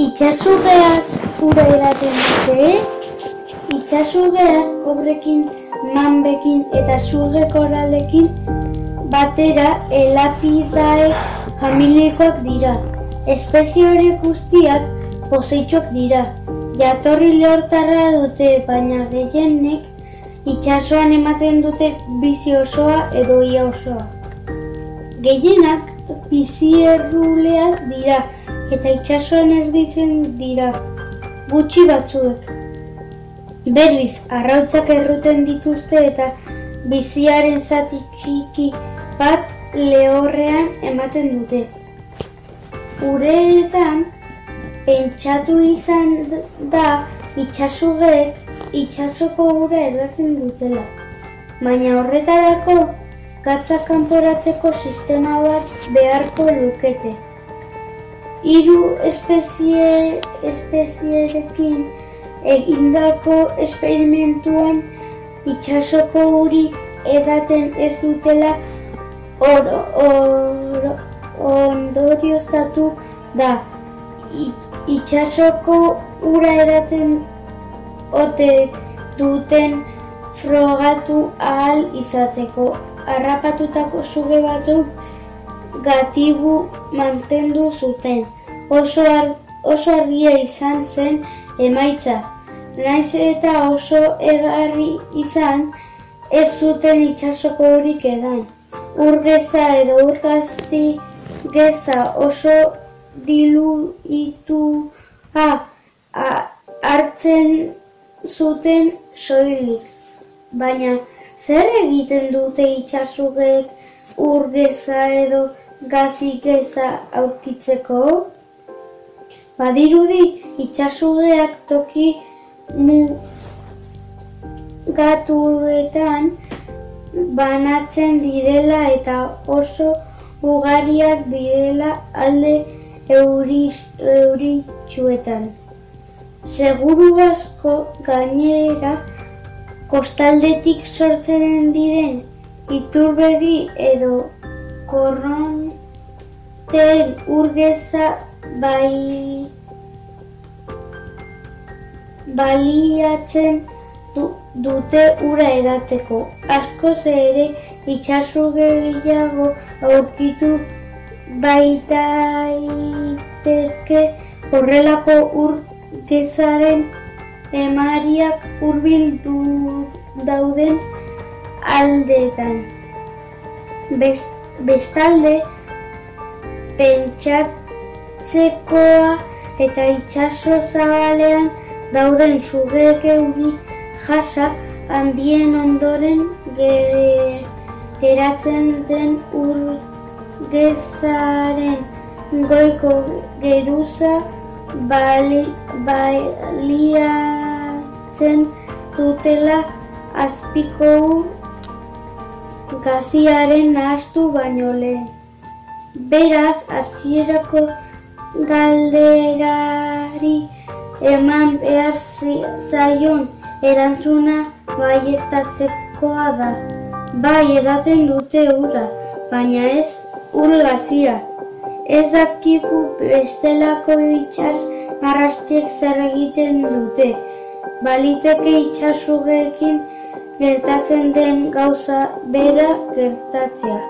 Itxasugeak ura edaten dute, itxasugeak obrekin, manbekin eta suge koralekin batera elapidae familikoak dira. Espezie horiek guztiak poseitxoak dira. Jatorri lehortarra dute, baina gehienek itxasoan ematen dute bizi osoa edo ia osoa. Gehienak bizi erruleak dira eta itxasoan erditzen dira gutxi batzuek. Berriz, arrautzak erruten dituzte eta biziaren zati txiki bat lehorrean ematen dute. Ureetan, pentsatu izan da itxasugek itxasoko ura edatzen dutela. Baina horretarako, gatzak kanporatzeko sistema bat beharko lukete. Hiru espezie espezierekin egindako esperimentuan itxasoko urik edaten ez dutela or, or, ondorioztatu da. Itxasoko ura edaten ote duten frogatu ahal izateko harrapatutako suge batzuk gatibu mantendu zuten. Oso, ar, oso argia izan zen emaitza. Naiz eta oso egarri izan ez zuten itxasoko horik edan. Urgeza edo urgazi geza oso diluitu ha, hartzen zuten soilik. Baina Zer egiten dute itxasugek urgeza edo gazigeza aurkitzeko? Badirudi itxasugeak toki mugatuetan banatzen direla eta oso ugariak direla alde euritxuetan. Seguru asko gainera kostaldetik sortzen diren iturbegi edo korronten urgeza bai baliatzen dute ura edateko. Asko ere itxasu gehiago aurkitu baitaitezke horrelako urgezaren emariak hurbildu dauden aldetan. bestalde, pentsatzekoa eta itxaso zabalean dauden sugeek euri jasa handien ondoren geratzen den urgezaren goiko geruza bali, baliatzen dutela azpiko gaziaren nahastu baino lehen. Beraz, hasierako galderari eman behar zaion erantzuna bai estatzekoa da. Bai edaten dute ura, baina ez ur gazia. Ez dakiku bestelako itxas marrastiek zer egiten dute. Baliteke itxasugekin gertatzen den gauza bera gertatzea.